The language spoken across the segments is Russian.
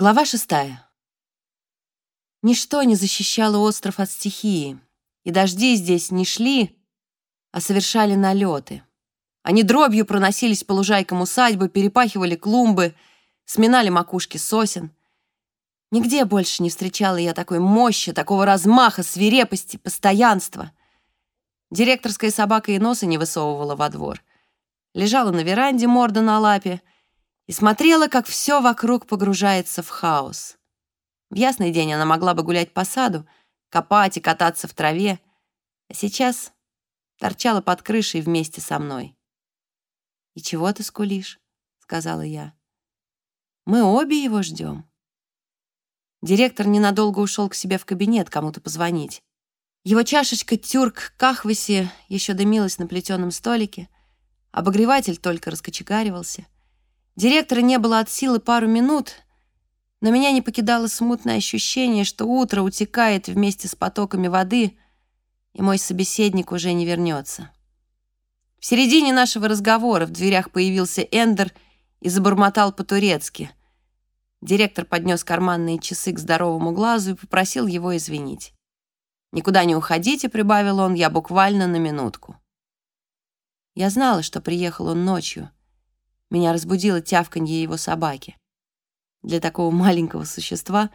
Глава шестая. Ничто не защищало остров от стихии, и дожди здесь не шли, а совершали налеты. Они дробью проносились по лужайкам усадьбы, перепахивали клумбы, сминали макушки сосен. Нигде больше не встречала я такой мощи, такого размаха, свирепости, постоянства. Директорская собака и носа не высовывала во двор. Лежала на веранде морда на лапе — и смотрела, как все вокруг погружается в хаос. В ясный день она могла бы гулять по саду, копать и кататься в траве, а сейчас торчала под крышей вместе со мной. «И чего ты скулишь?» — сказала я. «Мы обе его ждем». Директор ненадолго ушел к себе в кабинет кому-то позвонить. Его чашечка тюрк кахваси еще дымилась на плетеном столике, обогреватель только раскочегаривался — Директора не было от силы пару минут, но меня не покидало смутное ощущение, что утро утекает вместе с потоками воды, и мой собеседник уже не вернется. В середине нашего разговора в дверях появился Эндер и забормотал по-турецки. Директор поднес карманные часы к здоровому глазу и попросил его извинить. «Никуда не уходите», — прибавил он, — «я буквально на минутку». Я знала, что приехал он ночью — меня разбудило тявканье его собаки. Для такого маленького существа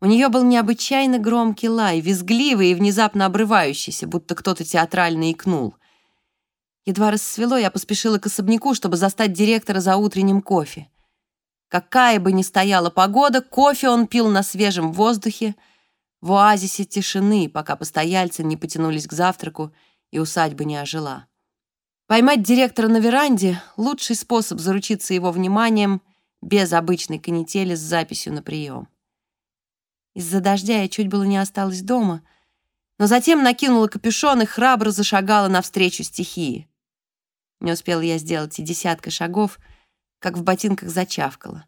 у нее был необычайно громкий лай, визгливый и внезапно обрывающийся, будто кто-то театрально икнул. Едва рассвело, я поспешила к особняку, чтобы застать директора за утренним кофе. Какая бы ни стояла погода, кофе он пил на свежем воздухе, в оазисе тишины, пока постояльцы не потянулись к завтраку и усадьба не ожила. Поймать директора на веранде — лучший способ заручиться его вниманием без обычной канители с записью на прием. Из-за дождя я чуть было не осталась дома, но затем накинула капюшон и храбро зашагала навстречу стихии. Не успела я сделать и десятка шагов, как в ботинках зачавкала.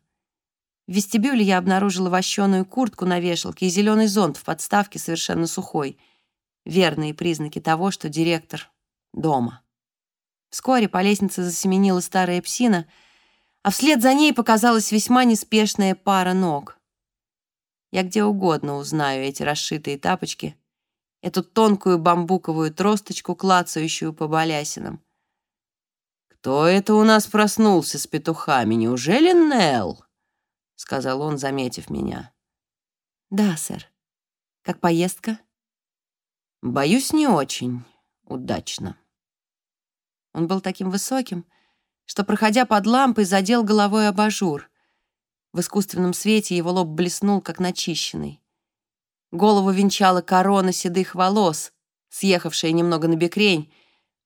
В вестибюле я обнаружила вощеную куртку на вешалке и зеленый зонт в подставке совершенно сухой. Верные признаки того, что директор дома. Вскоре по лестнице засеменила старая псина, а вслед за ней показалась весьма неспешная пара ног. Я где угодно узнаю эти расшитые тапочки, эту тонкую бамбуковую тросточку, клацающую по балясинам. «Кто это у нас проснулся с петухами? Неужели Нелл?» — сказал он, заметив меня. «Да, сэр. Как поездка?» «Боюсь, не очень удачно». Он был таким высоким, что, проходя под лампой, задел головой абажур. В искусственном свете его лоб блеснул, как начищенный. Голову венчала корона седых волос, съехавшая немного на бекрень.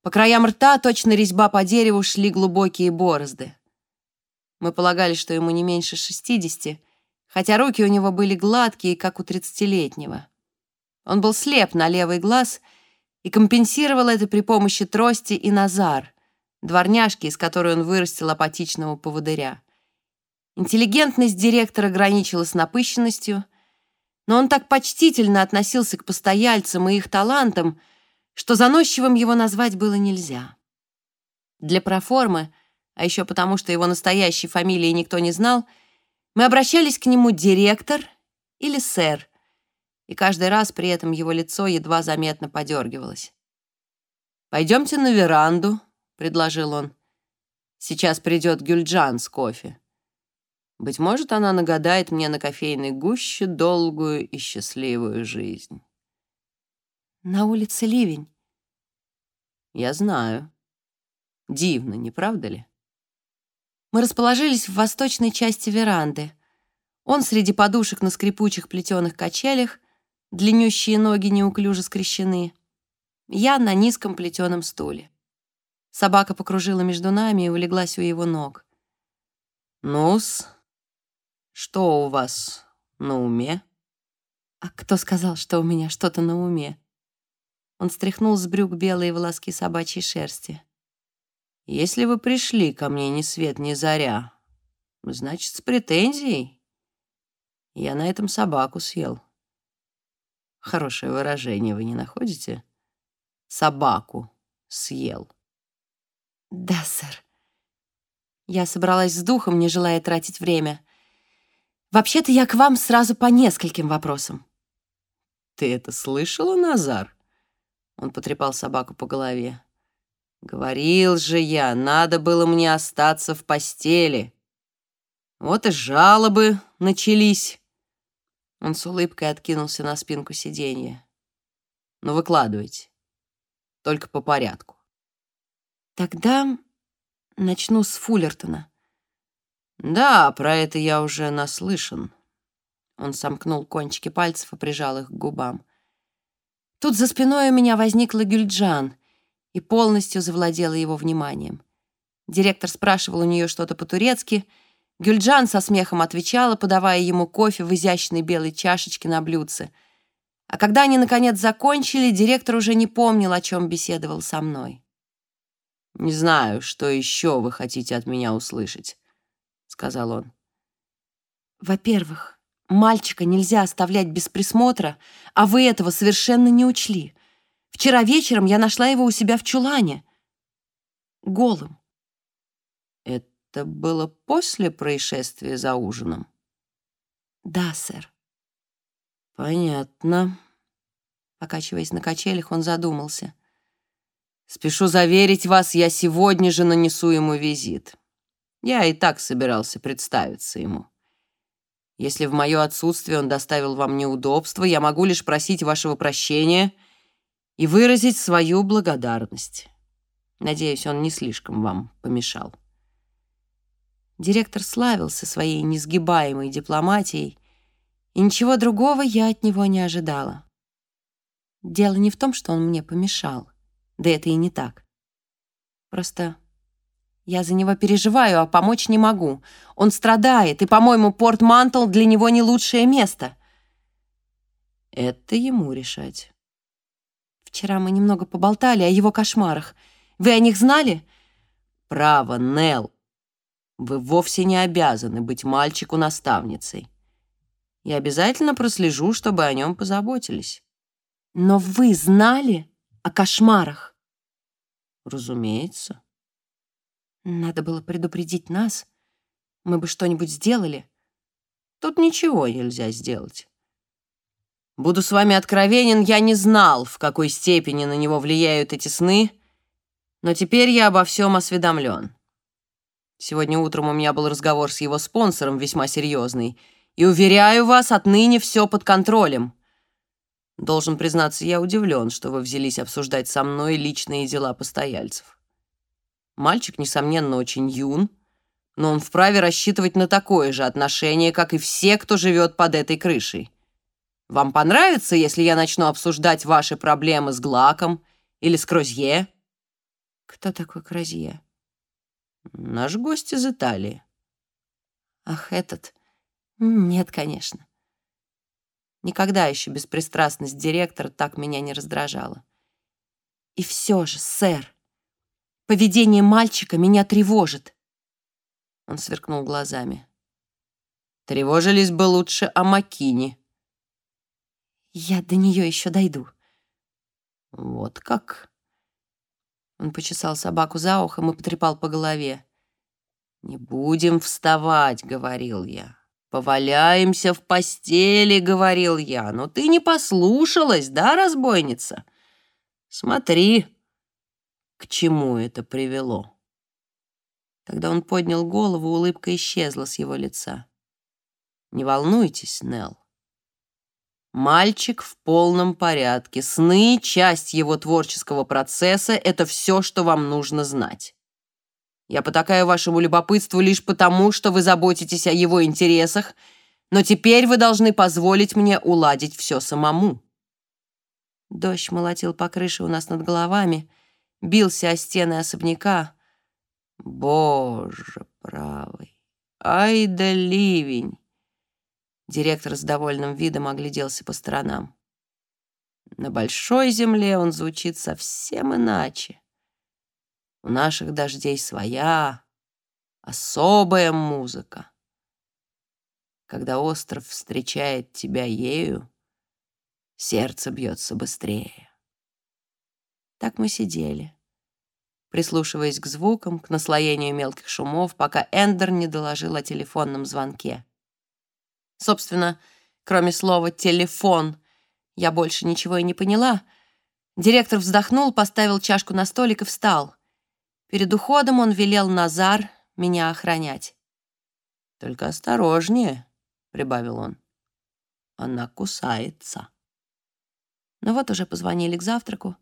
По краям рта, точно резьба по дереву, шли глубокие борозды. Мы полагали, что ему не меньше шестидесяти, хотя руки у него были гладкие, как у тридцатилетнего. Он был слеп на левый глаз — и компенсировал это при помощи трости и Назар, дворняжки, из которой он вырастил апатичного поводыря. Интеллигентность директора граничила с напыщенностью, но он так почтительно относился к постояльцам и их талантам, что заносчивым его назвать было нельзя. Для проформы, а еще потому, что его настоящей фамилии никто не знал, мы обращались к нему «директор» или «сэр», и каждый раз при этом его лицо едва заметно подергивалось. «Пойдемте на веранду», — предложил он. «Сейчас придет Гюльджан с кофе. Быть может, она нагадает мне на кофейной гуще долгую и счастливую жизнь». «На улице ливень». «Я знаю. Дивно, не правда ли?» Мы расположились в восточной части веранды. Он среди подушек на скрипучих плетеных качелях, длиннющие ноги неуклюже скрещены. Я на низком плетеном стуле. Собака покружила между нами и улеглась у его ног. «Ну-с, что у вас на уме?» «А кто сказал, что у меня что-то на уме?» Он стряхнул с брюк белые волоски собачьей шерсти. «Если вы пришли ко мне ни свет ни заря, значит, с претензией. Я на этом собаку съел». Хорошее выражение вы не находите? Собаку съел. Да, сэр. Я собралась с духом, не желая тратить время. Вообще-то я к вам сразу по нескольким вопросам. Ты это слышала, Назар? Он потрепал собаку по голове. Говорил же я, надо было мне остаться в постели. Вот и жалобы начались. Он с улыбкой откинулся на спинку сиденья. Ну, выкладывайте. Только по порядку. Тогда начну с Фуллертона. Да, про это я уже наслышан. Он сомкнул кончики пальцев и прижал их к губам. Тут за спиной у меня возникла Гюльджан и полностью завладела его вниманием. Директор спрашивал у нее что-то по-турецки. Гюльджан со смехом отвечала, подавая ему кофе в изящной белой чашечке на блюдце. А когда они, наконец, закончили, директор уже не помнил, о чем беседовал со мной. «Не знаю, что еще вы хотите от меня услышать», — сказал он. «Во-первых, Мальчика нельзя оставлять без присмотра, а вы этого совершенно не учли. Вчера вечером я нашла его у себя в чулане. Голым. Это было после происшествия за ужином? Да, сэр. Понятно. Покачиваясь на качелях, он задумался. Спешу заверить вас, я сегодня же нанесу ему визит. Я и так собирался представиться ему. Если в мое отсутствие он доставил вам неудобства, я могу лишь просить вашего прощения и выразить свою благодарность. Надеюсь, он не слишком вам помешал. Директор славился своей несгибаемой дипломатией, и ничего другого я от него не ожидала. Дело не в том, что он мне помешал, да это и не так. Просто я за него переживаю, а помочь не могу. Он страдает, и, по-моему, Порт Мантл для него не лучшее место. Это ему решать. Вчера мы немного поболтали о его кошмарах. Вы о них знали? Право, Нелл. Вы вовсе не обязаны быть мальчику наставницей. Я обязательно прослежу, чтобы о нем позаботились. Но вы знали о кошмарах? Разумеется. Надо было предупредить нас. Мы бы что-нибудь сделали. Тут ничего нельзя сделать. Буду с вами откровенен, я не знал, в какой степени на него влияют эти сны, но теперь я обо всем осведомлен. Сегодня утром у меня был разговор с его спонсором, весьма серьезный, и, уверяю вас, отныне все под контролем. Должен признаться, я удивлен, что вы взялись обсуждать со мной личные дела постояльцев. Мальчик, несомненно, очень юн, но он вправе рассчитывать на такое же отношение, как и все, кто живет под этой крышей. Вам понравится, если я начну обсуждать ваши проблемы с Глаком или с Крозье? Кто такой Крозье? Наш гость из Италии. Ах, этот? Нет, конечно. Никогда еще беспристрастность директора так меня не раздражала. И все же, сэр, Поведение мальчика меня тревожит. Он сверкнул глазами. Тревожились бы лучше о Макине. Я до нее еще дойду. Вот как? Он почесал собаку за ухом и потрепал по голове. «Не будем вставать», — говорил я. «Поваляемся в постели», — говорил я. «Но ты не послушалась, да, разбойница? Смотри, к чему это привело. Когда он поднял голову, улыбка исчезла с его лица. «Не волнуйтесь, Нелл. Мальчик в полном порядке. Сны — часть его творческого процесса. Это все, что вам нужно знать. Я потакаю вашему любопытству лишь потому, что вы заботитесь о его интересах, но теперь вы должны позволить мне уладить все самому». Дождь молотил по крыше у нас над головами — бился о стены особняка. Боже правый, ай да ливень! Директор с довольным видом огляделся по сторонам. На большой земле он звучит совсем иначе. У наших дождей своя, особая музыка. Когда остров встречает тебя ею, сердце бьется быстрее. Так мы сидели, прислушиваясь к звукам, к наслоению мелких шумов, пока Эндер не доложил о телефонном звонке. Собственно, кроме слова «телефон», я больше ничего и не поняла. Директор вздохнул, поставил чашку на столик и встал. Перед уходом он велел Назар меня охранять. «Только осторожнее», — прибавил он. «Она кусается». Но вот уже позвонили к завтраку.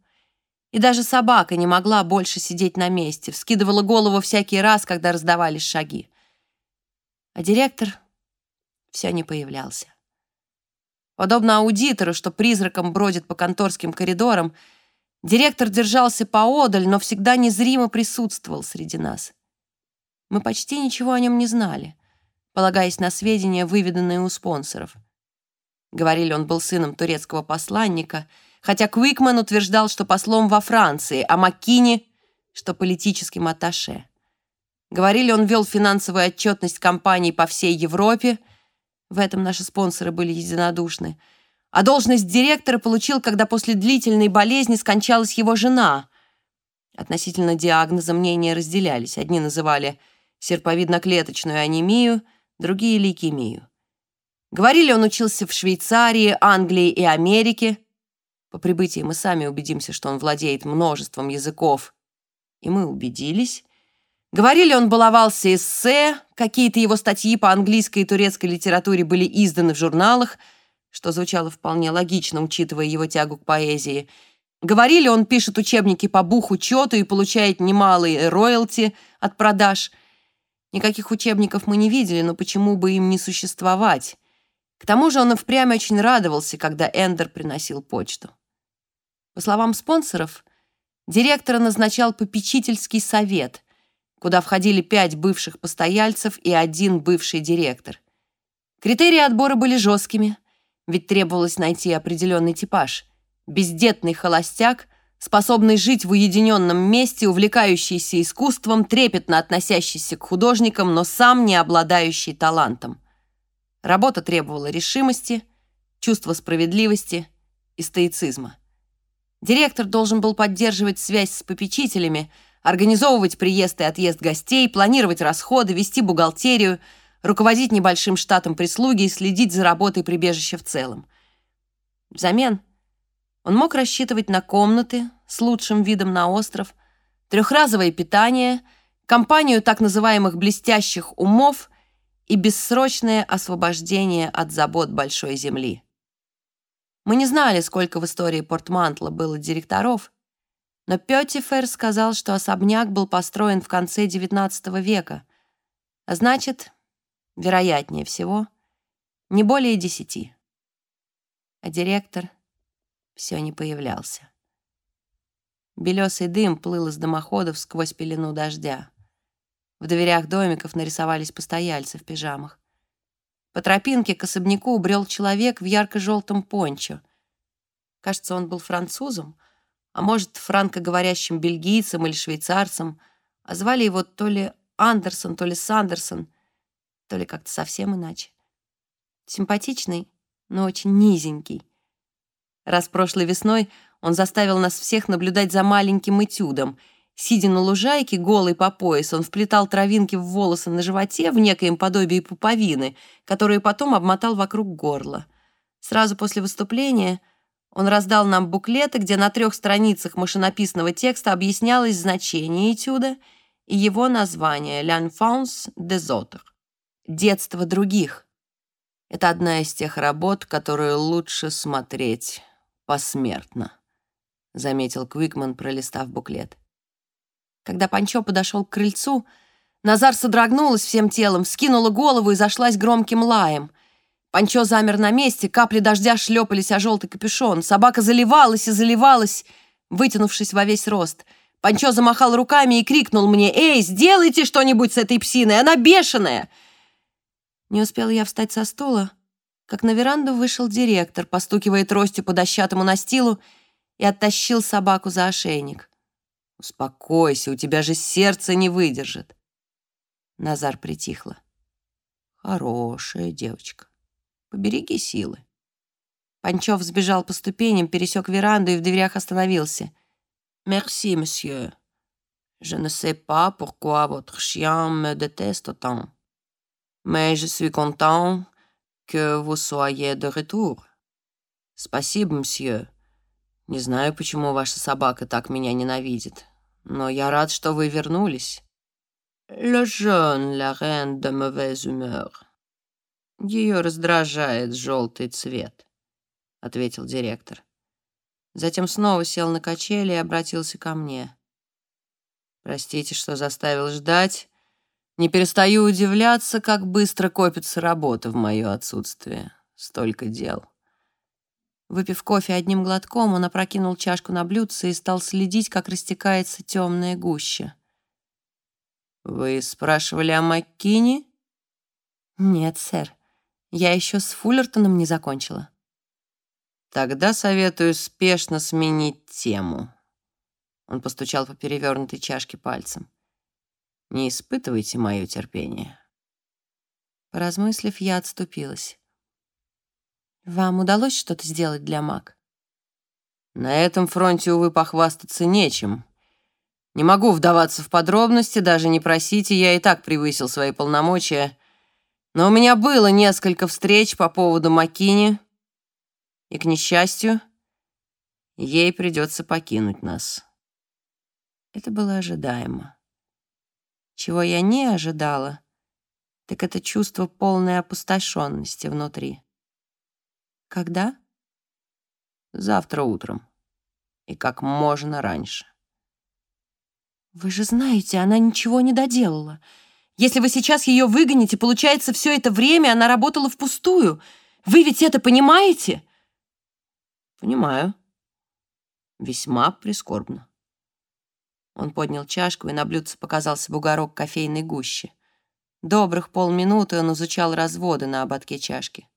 И даже собака не могла больше сидеть на месте, вскидывала голову всякий раз, когда раздавались шаги. А директор все не появлялся. Подобно аудитору, что призраком бродит по конторским коридорам, директор держался поодаль, но всегда незримо присутствовал среди нас. Мы почти ничего о нем не знали, полагаясь на сведения, выведанные у спонсоров. Говорили, он был сыном турецкого посланника, хотя Квикман утверждал, что послом во Франции, а Маккини, что политическим атташе. Говорили, он вел финансовую отчетность компаний по всей Европе, в этом наши спонсоры были единодушны, а должность директора получил, когда после длительной болезни скончалась его жена. Относительно диагноза мнения разделялись. Одни называли серповидно-клеточную анемию, другие — лейкемию. Говорили, он учился в Швейцарии, Англии и Америке. По прибытии мы сами убедимся, что он владеет множеством языков. И мы убедились. Говорили, он баловался эссе, какие-то его статьи по английской и турецкой литературе были изданы в журналах, что звучало вполне логично, учитывая его тягу к поэзии. Говорили, он пишет учебники по бухучету и получает немалые роялти от продаж. Никаких учебников мы не видели, но почему бы им не существовать? К тому же он и впрямь очень радовался, когда Эндер приносил почту. По словам спонсоров, директора назначал попечительский совет, куда входили пять бывших постояльцев и один бывший директор. Критерии отбора были жесткими, ведь требовалось найти определенный типаж. Бездетный холостяк, способный жить в уединенном месте, увлекающийся искусством, трепетно относящийся к художникам, но сам не обладающий талантом. Работа требовала решимости, чувства справедливости и стоицизма. Директор должен был поддерживать связь с попечителями, организовывать приезд и отъезд гостей, планировать расходы, вести бухгалтерию, руководить небольшим штатом прислуги и следить за работой прибежища в целом. Взамен он мог рассчитывать на комнаты с лучшим видом на остров, трехразовое питание, компанию так называемых «блестящих умов» и бессрочное освобождение от забот большой земли. Мы не знали, сколько в истории Портмантла было директоров, но Петтифер сказал, что особняк был построен в конце XIX века, а значит, вероятнее всего, не более десяти. А директор все не появлялся. Белесый дым плыл из дымоходов сквозь пелену дождя. В дверях домиков нарисовались постояльцы в пижамах. По тропинке к особняку убрел человек в ярко-желтом пончо. Кажется, он был французом, а может, франкоговорящим бельгийцем или швейцарцем, а звали его то ли Андерсон, то ли Сандерсон, то ли как-то совсем иначе. Симпатичный, но очень низенький. Раз прошлой весной он заставил нас всех наблюдать за маленьким этюдом — Сидя на лужайке, голый по пояс, он вплетал травинки в волосы на животе в некоем подобии пуповины, которую потом обмотал вокруг горла. Сразу после выступления он раздал нам буклеты, где на трех страницах машинописного текста объяснялось значение этюда и его название «L'enfance des autres» — «Детство других». Это одна из тех работ, которую лучше смотреть посмертно, — заметил Квикман, пролистав буклет. Когда Панчо подошел к крыльцу, Назар содрогнулась всем телом, скинула голову и зашлась громким лаем. Панчо замер на месте, капли дождя шлепались о желтый капюшон. Собака заливалась и заливалась, вытянувшись во весь рост. Панчо замахал руками и крикнул мне «Эй, сделайте что-нибудь с этой псиной, она бешеная!» Не успела я встать со стула, как на веранду вышел директор, постукивая тростью по дощатому настилу, и оттащил собаку за ошейник. «Успокойся, у тебя же сердце не выдержит». Назар притихла. «Хорошая девочка. Побереги силы». Панчев сбежал по ступеням, пересек веранду и в дверях остановился. «Merci, monsieur. Je ne sais pas pourquoi votre chien me déteste autant. Mais je suis content que vous soyez de retour». «Спасибо, мсье. Не знаю, почему ваша собака так меня ненавидит, но я рад, что вы вернулись». «Le jaune, la reine de mauvaise humeur». «Ее раздражает желтый цвет», — ответил директор. Затем снова сел на качели и обратился ко мне. «Простите, что заставил ждать. Не перестаю удивляться, как быстро копится работа в мое отсутствие. Столько дел». Выпив кофе одним глотком, он опрокинул чашку на блюдце и стал следить, как растекается темная гуща. «Вы спрашивали о Маккине?» «Нет, сэр. Я еще с Фуллертоном не закончила». Тогда советую спешно сменить тему. Он постучал по перевернутой чашке пальцем. Не испытывайте мое терпение. Поразмыслив, я отступилась. Вам удалось что-то сделать для Мак? На этом фронте, увы, похвастаться нечем. Не могу вдаваться в подробности, даже не просите, я и так превысил свои полномочия. Но у меня было несколько встреч по поводу Макини, и, к несчастью, ей придется покинуть нас. Это было ожидаемо. Чего я не ожидала, так это чувство полной опустошенности внутри. Когда? Завтра утром. И как можно раньше. Вы же знаете, она ничего не доделала. Если вы сейчас ее выгоните, получается, все это время она работала впустую. Вы ведь это понимаете? Понимаю. Весьма прискорбно. Он поднял чашку, и на блюдце показался бугорок кофейной гущи. Добрых полминуты он изучал разводы на ободке чашки.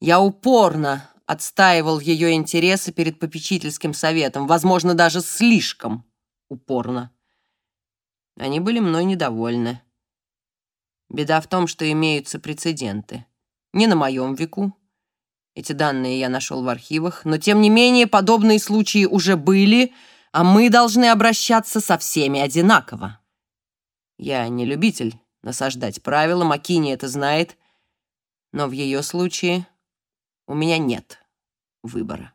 Я упорно отстаивал ее интересы перед попечительским советом, возможно, даже слишком упорно. Они были мной недовольны. Беда в том, что имеются прецеденты. Не на моем веку, эти данные я нашел в архивах, но тем не менее подобные случаи уже были, а мы должны обращаться со всеми одинаково. Я не любитель насаждать правила, Макини это знает, но в ее случае у меня нет выбора.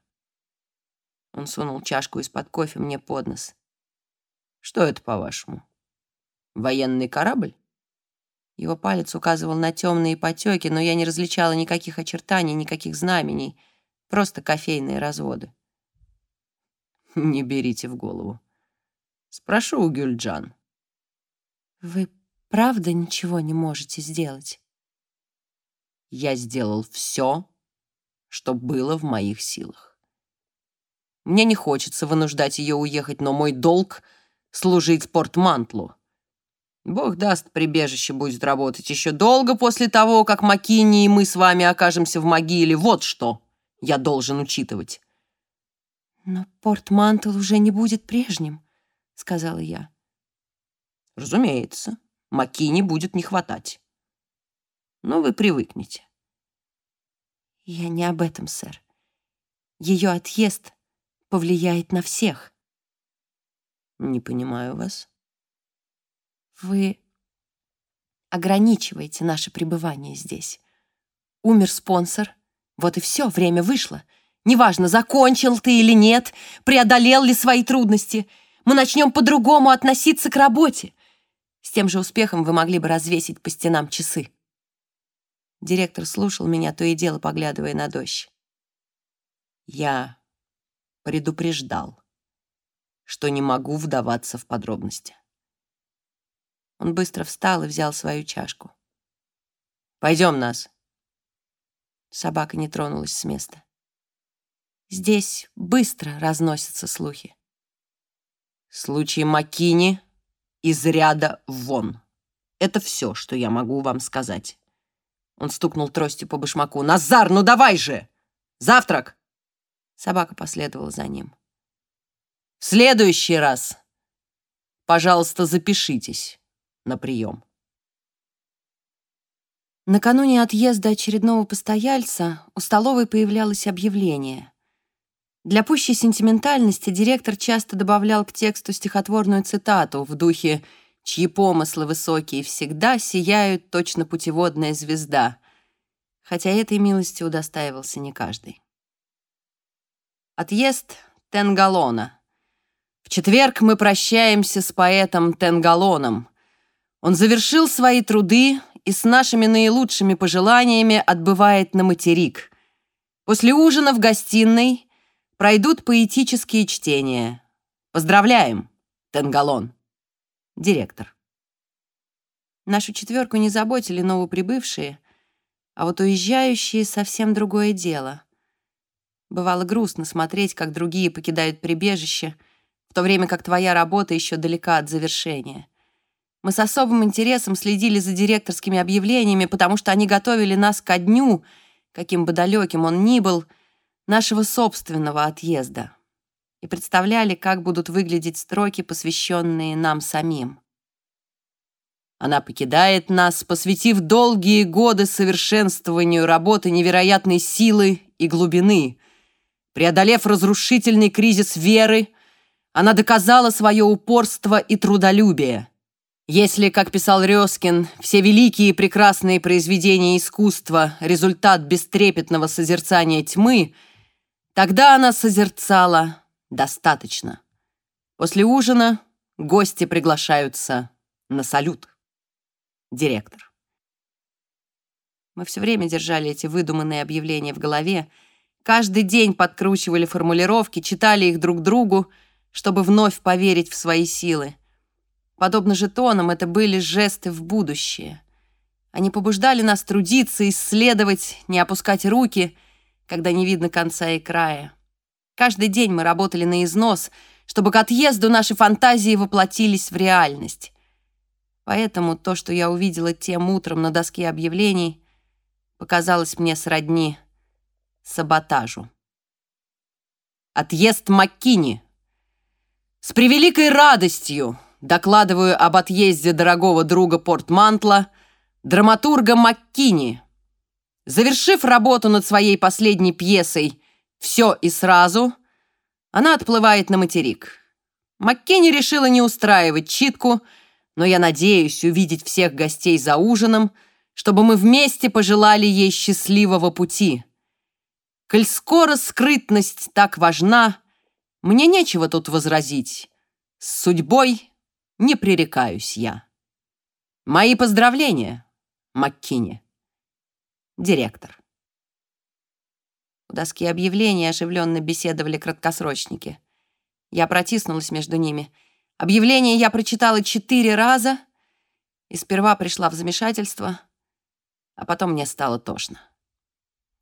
Он сунул чашку из-под кофе мне под нос. Что это, по-вашему? Военный корабль? Его палец указывал на темные потеки, но я не различала никаких очертаний, никаких знамений, просто кофейные разводы. Не берите в голову. Спрошу у Гюльджан. Вы правда ничего не можете сделать? Я сделал все, что было в моих силах. Мне не хочется вынуждать ее уехать, но мой долг — служить Портмантлу. Бог даст, прибежище будет работать еще долго после того, как Макини и мы с вами окажемся в могиле. Вот что я должен учитывать. «Но порт Мантл уже не будет прежним», — сказала я. «Разумеется, Макини будет не хватать. Но вы привыкнете». «Я не об этом, сэр. Ее отъезд повлияет на всех». «Не понимаю вас». Вы ограничиваете наше пребывание здесь. Умер спонсор. Вот и все, время вышло. Неважно, закончил ты или нет, преодолел ли свои трудности. Мы начнем по-другому относиться к работе. С тем же успехом вы могли бы развесить по стенам часы. Директор слушал меня, то и дело поглядывая на дождь. Я предупреждал, что не могу вдаваться в подробности. Он быстро встал и взял свою чашку. «Пойдем нас». Собака не тронулась с места. Здесь быстро разносятся слухи. Случай Макини из ряда вон. Это все, что я могу вам сказать. Он стукнул тростью по башмаку. «Назар, ну давай же! Завтрак!» Собака последовала за ним. «В следующий раз, пожалуйста, запишитесь на прием. Накануне отъезда очередного постояльца у столовой появлялось объявление. Для пущей сентиментальности директор часто добавлял к тексту стихотворную цитату в духе «Чьи помыслы высокие всегда сияют точно путеводная звезда». хотя этой милости удостаивался не каждый. Отъезд Тенгалона. В четверг мы прощаемся с поэтом Тенгалоном. Он завершил свои труды и с нашими наилучшими пожеланиями отбывает на материк. После ужина в гостиной пройдут поэтические чтения. Поздравляем, Тенгалон. Директор. Нашу четверку не заботили новоприбывшие, а вот уезжающие — совсем другое дело. Бывало грустно смотреть, как другие покидают прибежище, в то время как твоя работа еще далека от завершения. Мы с особым интересом следили за директорскими объявлениями, потому что они готовили нас ко дню, каким бы далеким он ни был, нашего собственного отъезда и представляли, как будут выглядеть строки, посвященные нам самим. Она покидает нас, посвятив долгие годы совершенствованию работы невероятной силы и глубины. Преодолев разрушительный кризис веры, она доказала свое упорство и трудолюбие. Если, как писал Резкин, все великие и прекрасные произведения искусства — результат бестрепетного созерцания тьмы, тогда она созерцала достаточно. После ужина гости приглашаются на салют директор. Мы все время держали эти выдуманные объявления в голове, каждый день подкручивали формулировки, читали их друг другу, чтобы вновь поверить в свои силы. Подобно жетонам, это были жесты в будущее. Они побуждали нас трудиться, исследовать, не опускать руки, когда не видно конца и края. Каждый день мы работали на износ, чтобы к отъезду наши фантазии воплотились в реальность. Поэтому то, что я увидела тем утром на доске объявлений, показалось мне сродни саботажу. Отъезд Маккини. С превеликой радостью докладываю об отъезде дорогого друга Портмантла, драматурга Маккини. Завершив работу над своей последней пьесой «Все и сразу», она отплывает на материк. Маккини решила не устраивать читку — но я надеюсь увидеть всех гостей за ужином, чтобы мы вместе пожелали ей счастливого пути. Коль скоро скрытность так важна, мне нечего тут возразить. С судьбой не пререкаюсь я. Мои поздравления, Маккини. Директор. У доски объявлений оживленно беседовали краткосрочники. Я протиснулась между ними — Объявление я прочитала четыре раза и сперва пришла в замешательство, а потом мне стало тошно.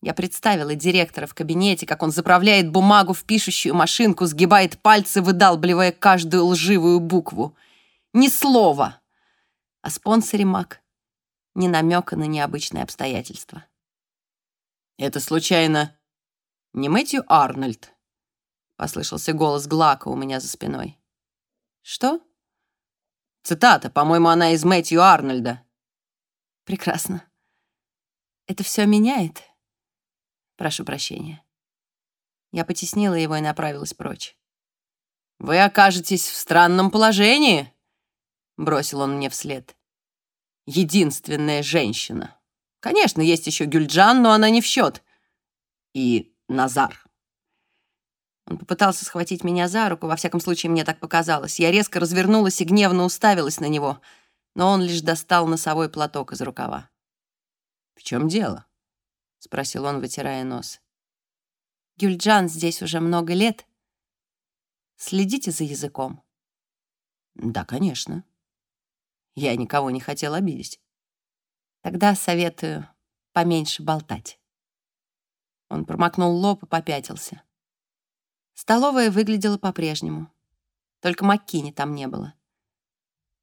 Я представила директора в кабинете, как он заправляет бумагу в пишущую машинку, сгибает пальцы, выдалбливая каждую лживую букву. Ни слова о спонсоре МАК, ни намека на необычные обстоятельства. «Это, случайно, не Мэтью Арнольд?» — послышался голос Глака у меня за спиной. Что? Цитата, по-моему, она из Мэтью Арнольда. Прекрасно. Это все меняет? Прошу прощения. Я потеснила его и направилась прочь. «Вы окажетесь в странном положении», — бросил он мне вслед. «Единственная женщина. Конечно, есть еще Гюльджан, но она не в счет. И Назар». Он попытался схватить меня за руку, во всяком случае, мне так показалось. Я резко развернулась и гневно уставилась на него, но он лишь достал носовой платок из рукава. «В чем дело?» — спросил он, вытирая нос. «Гюльджан здесь уже много лет. Следите за языком». «Да, конечно. Я никого не хотел обидеть». «Тогда советую поменьше болтать». Он промокнул лоб и попятился. Столовая выглядела по-прежнему. Только Маккини там не было.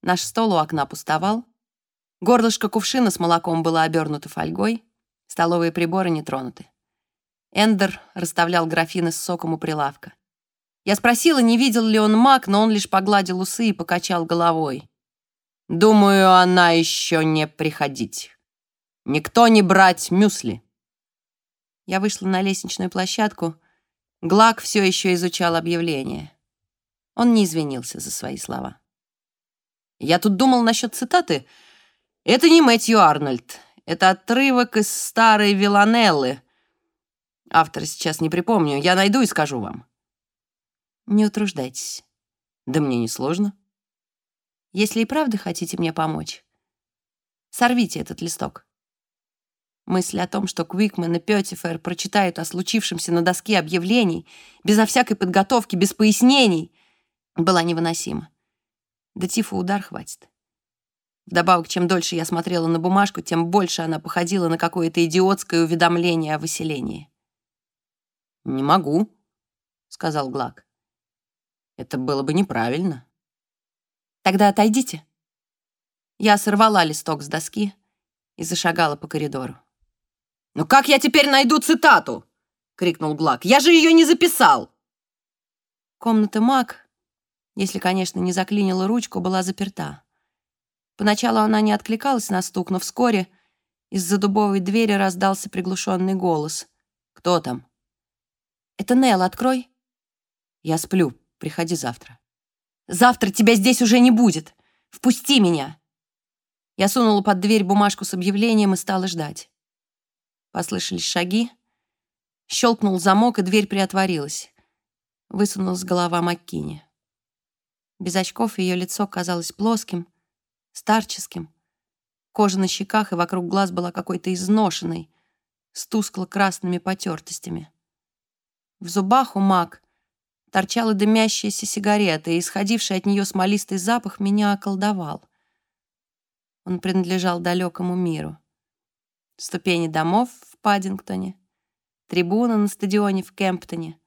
Наш стол у окна пустовал. Горлышко кувшина с молоком было обернуто фольгой. Столовые приборы не тронуты. Эндер расставлял графины с соком у прилавка. Я спросила, не видел ли он мак, но он лишь погладил усы и покачал головой. «Думаю, она еще не приходить. Никто не брать мюсли». Я вышла на лестничную площадку, Глак все еще изучал объявление. Он не извинился за свои слова. «Я тут думал насчет цитаты. Это не Мэтью Арнольд. Это отрывок из старой Виланеллы. Автора сейчас не припомню. Я найду и скажу вам. Не утруждайтесь. Да мне не сложно. Если и правда хотите мне помочь, сорвите этот листок. Мысль о том, что Квикман и Пётифер прочитают о случившемся на доске объявлений, безо всякой подготовки, без пояснений, была невыносима. Да тифа удар хватит. Вдобавок, чем дольше я смотрела на бумажку, тем больше она походила на какое-то идиотское уведомление о выселении. «Не могу», — сказал Глак. «Это было бы неправильно». «Тогда отойдите». Я сорвала листок с доски и зашагала по коридору. «Ну как я теперь найду цитату?» — крикнул Глак. «Я же ее не записал!» Комната Мак, если, конечно, не заклинила ручку, была заперта. Поначалу она не откликалась на стук, но вскоре из-за дубовой двери раздался приглушенный голос. «Кто там?» «Это Нелл, открой». «Я сплю. Приходи завтра». «Завтра тебя здесь уже не будет. Впусти меня». Я сунула под дверь бумажку с объявлением и стала ждать. Послышались шаги. Щелкнул замок, и дверь приотворилась. Высунулась голова Маккини. Без очков ее лицо казалось плоским, старческим. Кожа на щеках и вокруг глаз была какой-то изношенной, с тускло-красными потертостями. В зубах у Мак торчала дымящаяся сигарета, и исходивший от нее смолистый запах меня околдовал. Он принадлежал далекому миру ступени домов в Паддингтоне, трибуна на стадионе в Кемптоне,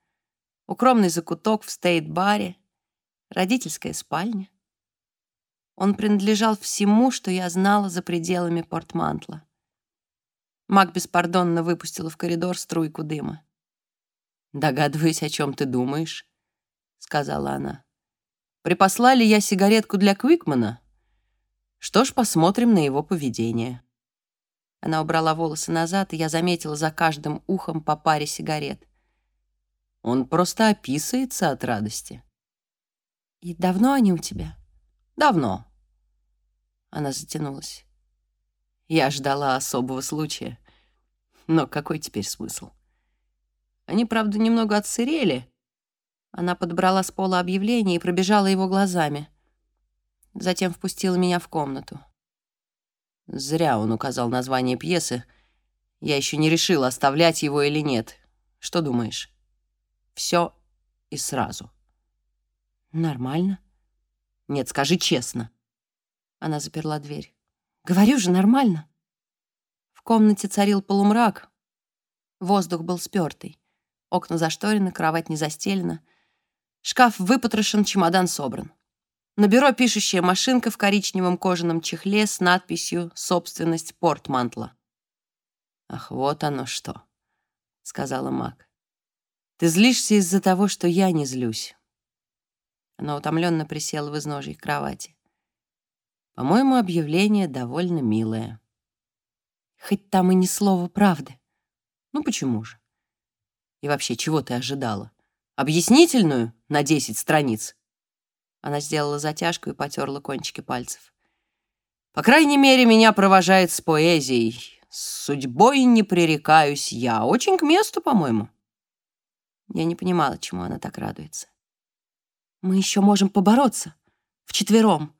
укромный закуток в стейт-баре, родительская спальня. Он принадлежал всему, что я знала за пределами портмантла. Мак беспардонно выпустила в коридор струйку дыма. «Догадываюсь, о чем ты думаешь», — сказала она. «Припасла ли я сигаретку для Квикмана? Что ж, посмотрим на его поведение». Она убрала волосы назад, и я заметила за каждым ухом по паре сигарет. Он просто описывается от радости. «И давно они у тебя?» «Давно». Она затянулась. Я ждала особого случая. Но какой теперь смысл? Они, правда, немного отсырели. Она подобрала с пола объявление и пробежала его глазами. Затем впустила меня в комнату. Зря он указал название пьесы. Я еще не решила, оставлять его или нет. Что думаешь? Все и сразу. Нормально. Нет, скажи честно. Она заперла дверь. Говорю же, нормально. В комнате царил полумрак. Воздух был спёртый. Окна зашторены, кровать не застелена. Шкаф выпотрошен, чемодан собран. На бюро пишущая машинка в коричневом кожаном чехле с надписью «Собственность Портмантла». «Ах, вот оно что», — сказала Мак. «Ты злишься из-за того, что я не злюсь». Она утомленно присела в изножье кровати. «По-моему, объявление довольно милое». «Хоть там и ни слова правды». «Ну почему же? И вообще, чего ты ожидала? Объяснительную на десять страниц?» Она сделала затяжку и потерла кончики пальцев. «По крайней мере, меня провожает с поэзией. С судьбой не пререкаюсь я. Очень к месту, по-моему». Я не понимала, чему она так радуется. «Мы еще можем побороться. Вчетвером».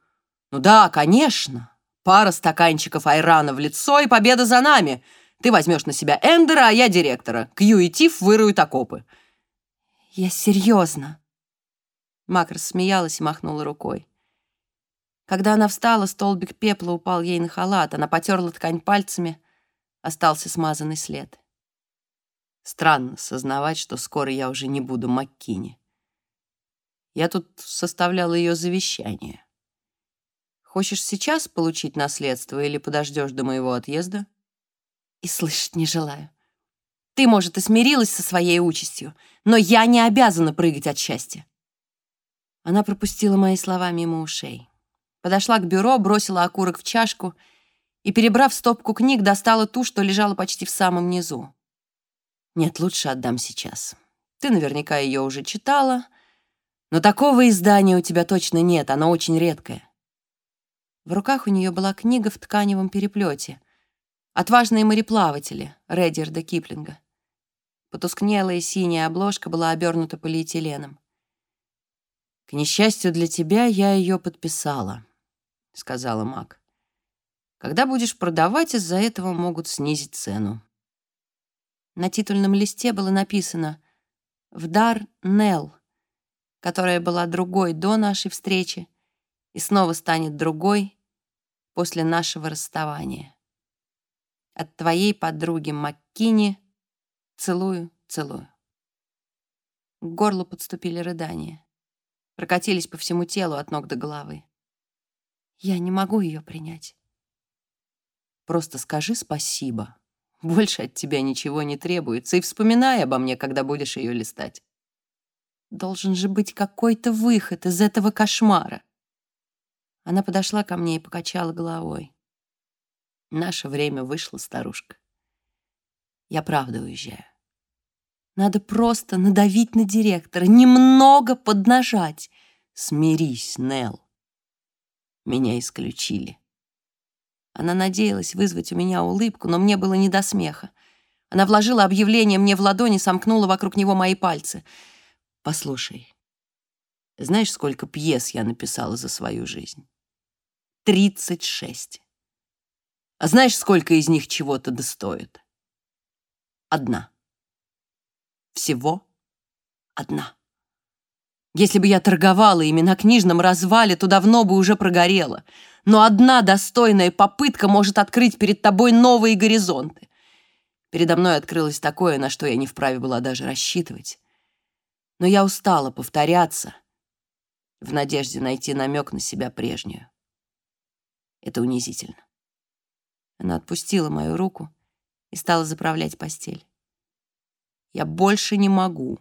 «Ну да, конечно. Пара стаканчиков айрана в лицо, и победа за нами. Ты возьмешь на себя Эндера, а я директора. Кью и Тиф выруют окопы». «Я серьезно», Мак рассмеялась и махнула рукой. Когда она встала, столбик пепла упал ей на халат. Она потерла ткань пальцами. Остался смазанный след. Странно сознавать, что скоро я уже не буду Маккини. Я тут составляла ее завещание. Хочешь сейчас получить наследство или подождешь до моего отъезда? И слышать не желаю. Ты, может, и смирилась со своей участью, но я не обязана прыгать от счастья. Она пропустила мои слова мимо ушей. Подошла к бюро, бросила окурок в чашку и, перебрав стопку книг, достала ту, что лежала почти в самом низу. Нет, лучше отдам сейчас. Ты наверняка ее уже читала, но такого издания у тебя точно нет, оно очень редкое. В руках у нее была книга в тканевом переплете. Отважные мореплаватели Редерда Киплинга. Потускнелая синяя обложка была обернута полиэтиленом. «К несчастью для тебя, я ее подписала», — сказала Мак. «Когда будешь продавать, из-за этого могут снизить цену». На титульном листе было написано «В дар Нелл», которая была другой до нашей встречи и снова станет другой после нашего расставания. От твоей подруги Маккини целую, целую. К горлу подступили рыдания. Прокатились по всему телу от ног до головы. Я не могу ее принять. Просто скажи спасибо. Больше от тебя ничего не требуется. И вспоминай обо мне, когда будешь ее листать. Должен же быть какой-то выход из этого кошмара. Она подошла ко мне и покачала головой. Наше время вышло, старушка. Я правда уезжаю. Надо просто надавить на директора, немного поднажать. Смирись, Нелл. Меня исключили. Она надеялась вызвать у меня улыбку, но мне было не до смеха. Она вложила объявление мне в ладони, сомкнула вокруг него мои пальцы. «Послушай, знаешь, сколько пьес я написала за свою жизнь? Тридцать шесть. А знаешь, сколько из них чего-то достоит? Одна. Всего одна. Если бы я торговала ими на книжном развале, то давно бы уже прогорела. Но одна достойная попытка может открыть перед тобой новые горизонты. Передо мной открылось такое, на что я не вправе была даже рассчитывать. Но я устала повторяться в надежде найти намек на себя прежнюю. Это унизительно. Она отпустила мою руку и стала заправлять постель. Я больше не могу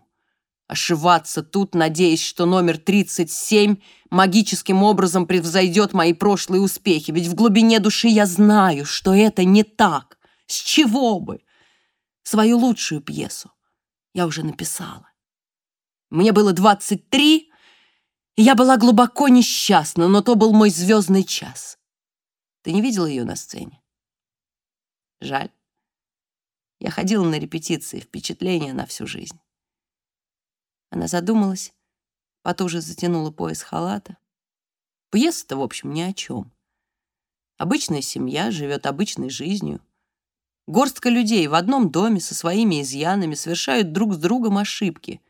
ошиваться тут, надеясь, что номер 37 магическим образом превзойдет мои прошлые успехи, ведь в глубине души я знаю, что это не так. С чего бы? Свою лучшую пьесу я уже написала. Мне было 23, и я была глубоко несчастна, но то был мой звездный час. Ты не видела ее на сцене? Жаль. Я ходила на репетиции, впечатление на всю жизнь. Она задумалась, потуже затянула пояс халата. Пьеса-то, в общем, ни о чем. Обычная семья живет обычной жизнью. Горстка людей в одном доме со своими изъянами совершают друг с другом ошибки.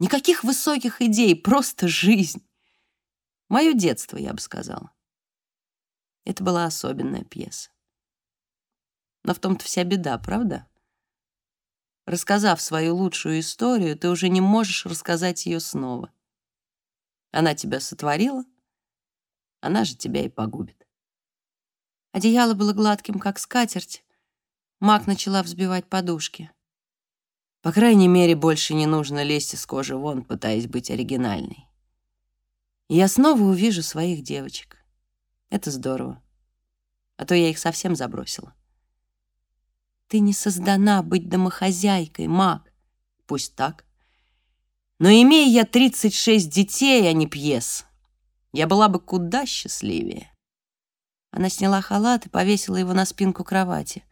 Никаких высоких идей, просто жизнь. Мое детство, я бы сказала. Это была особенная пьеса. Но в том-то вся беда, правда? Рассказав свою лучшую историю, ты уже не можешь рассказать ее снова. Она тебя сотворила, она же тебя и погубит. Одеяло было гладким, как скатерть. Мак начала взбивать подушки. По крайней мере, больше не нужно лезть из кожи вон, пытаясь быть оригинальной. Я снова увижу своих девочек. Это здорово. А то я их совсем забросила. Ты не создана быть домохозяйкой, маг. Пусть так. Но имея я 36 детей, а не пьес, я была бы куда счастливее. Она сняла халат и повесила его на спинку кровати.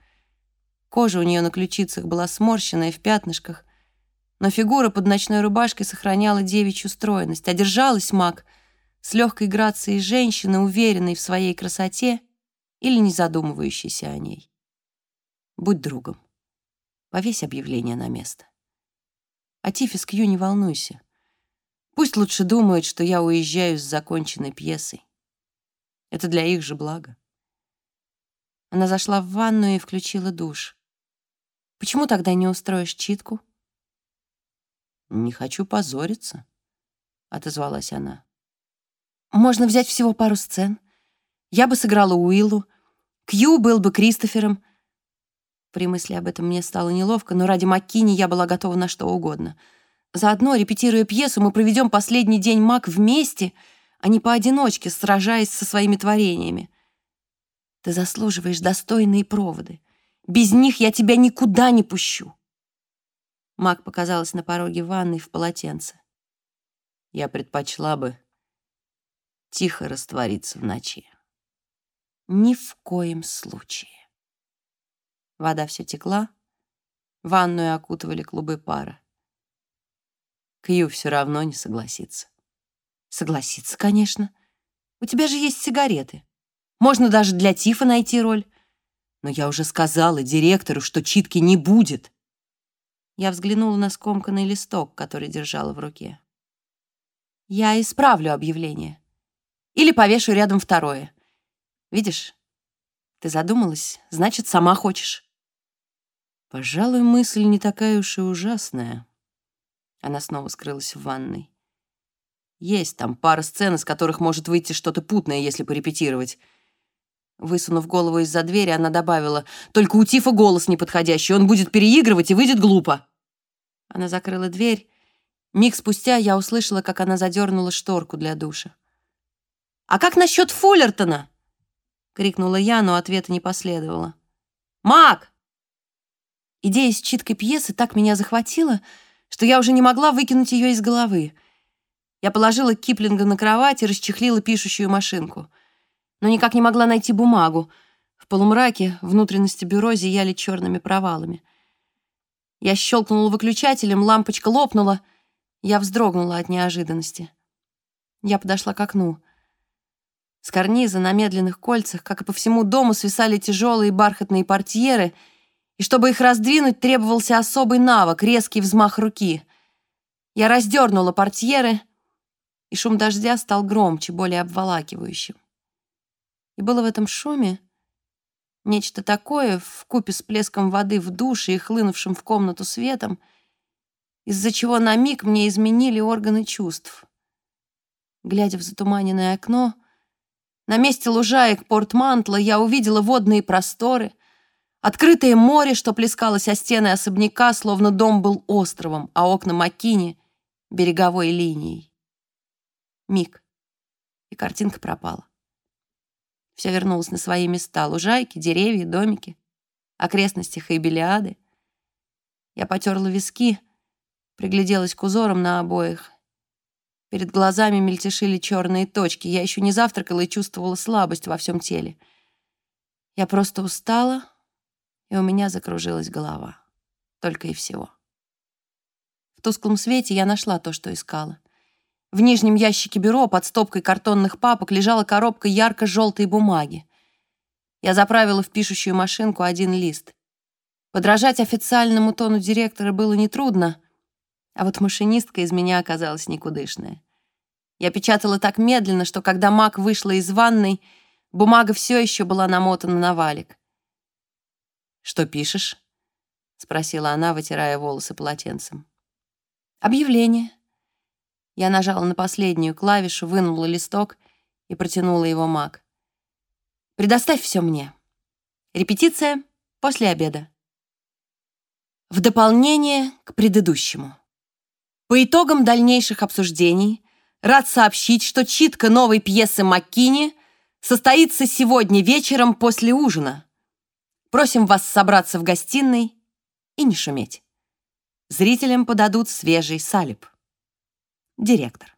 Кожа у нее на ключицах была сморщенная в пятнышках, но фигура под ночной рубашкой сохраняла девичью стройность, а держалась маг с легкой грацией женщины, уверенной в своей красоте или не задумывающейся о ней. Будь другом. Повесь объявление на место. А Тифи с Кью не волнуйся. Пусть лучше думают, что я уезжаю с законченной пьесой. Это для их же блага. Она зашла в ванную и включила душ. Почему тогда не устроишь читку? Не хочу позориться, отозвалась она. Можно взять всего пару сцен. Я бы сыграла Уиллу, Кью был бы Кристофером, при мысли об этом мне стало неловко, но ради Маккини я была готова на что угодно. Заодно, репетируя пьесу, мы проведем последний день Мак вместе, а не поодиночке, сражаясь со своими творениями. Ты заслуживаешь достойные проводы. Без них я тебя никуда не пущу. Мак показалась на пороге ванной в полотенце. Я предпочла бы тихо раствориться в ночи. Ни в коем случае. Вода все текла, ванную окутывали клубы пара. Кью все равно не согласится. Согласится, конечно. У тебя же есть сигареты. Можно даже для Тифа найти роль. Но я уже сказала директору, что читки не будет. Я взглянула на скомканный листок, который держала в руке. Я исправлю объявление. Или повешу рядом второе. Видишь, ты задумалась, значит, сама хочешь. Пожалуй, мысль не такая уж и ужасная. Она снова скрылась в ванной. Есть там пара сцен, из которых может выйти что-то путное, если порепетировать. Высунув голову из-за двери, она добавила, «Только у Тифа голос неподходящий, он будет переигрывать и выйдет глупо». Она закрыла дверь. Миг спустя я услышала, как она задернула шторку для душа. «А как насчет Фуллертона?» — крикнула я, но ответа не последовало. «Мак!» Идея с читкой пьесы так меня захватила, что я уже не могла выкинуть ее из головы. Я положила Киплинга на кровать и расчехлила пишущую машинку. Но никак не могла найти бумагу. В полумраке внутренности бюро зияли черными провалами. Я щелкнула выключателем, лампочка лопнула. Я вздрогнула от неожиданности. Я подошла к окну. С карниза на медленных кольцах, как и по всему дому, свисали тяжелые бархатные портьеры, и чтобы их раздвинуть, требовался особый навык, резкий взмах руки. Я раздернула портьеры, и шум дождя стал громче, более обволакивающим. И было в этом шуме нечто такое, в купе с плеском воды в душе и хлынувшим в комнату светом, из-за чего на миг мне изменили органы чувств. Глядя в затуманенное окно, на месте лужаек Порт-Мантла я увидела водные просторы, открытое море, что плескалось о стены особняка, словно дом был островом, а окна Макини — береговой линией. Миг, и картинка пропала. Все вернулось на свои места — лужайки, деревья, домики, окрестности Хайбелиады. Я потерла виски, пригляделась к узорам на обоих Перед глазами мельтешили черные точки. Я еще не завтракала и чувствовала слабость во всем теле. Я просто устала, и у меня закружилась голова. Только и всего. В тусклом свете я нашла то, что искала. В нижнем ящике бюро под стопкой картонных папок лежала коробка ярко-желтой бумаги. Я заправила в пишущую машинку один лист. Подражать официальному тону директора было нетрудно, а вот машинистка из меня оказалась никудышная. Я печатала так медленно, что когда Мак вышла из ванной, бумага все еще была намотана на валик. «Что пишешь?» — спросила она, вытирая волосы полотенцем. «Объявление». Я нажала на последнюю клавишу, вынула листок и протянула его Мак. «Предоставь все мне. Репетиция после обеда». В дополнение к предыдущему. По итогам дальнейших обсуждений рад сообщить, что читка новой пьесы Маккини состоится сегодня вечером после ужина. Просим вас собраться в гостиной и не шуметь. Зрителям подадут свежий салип. Директор.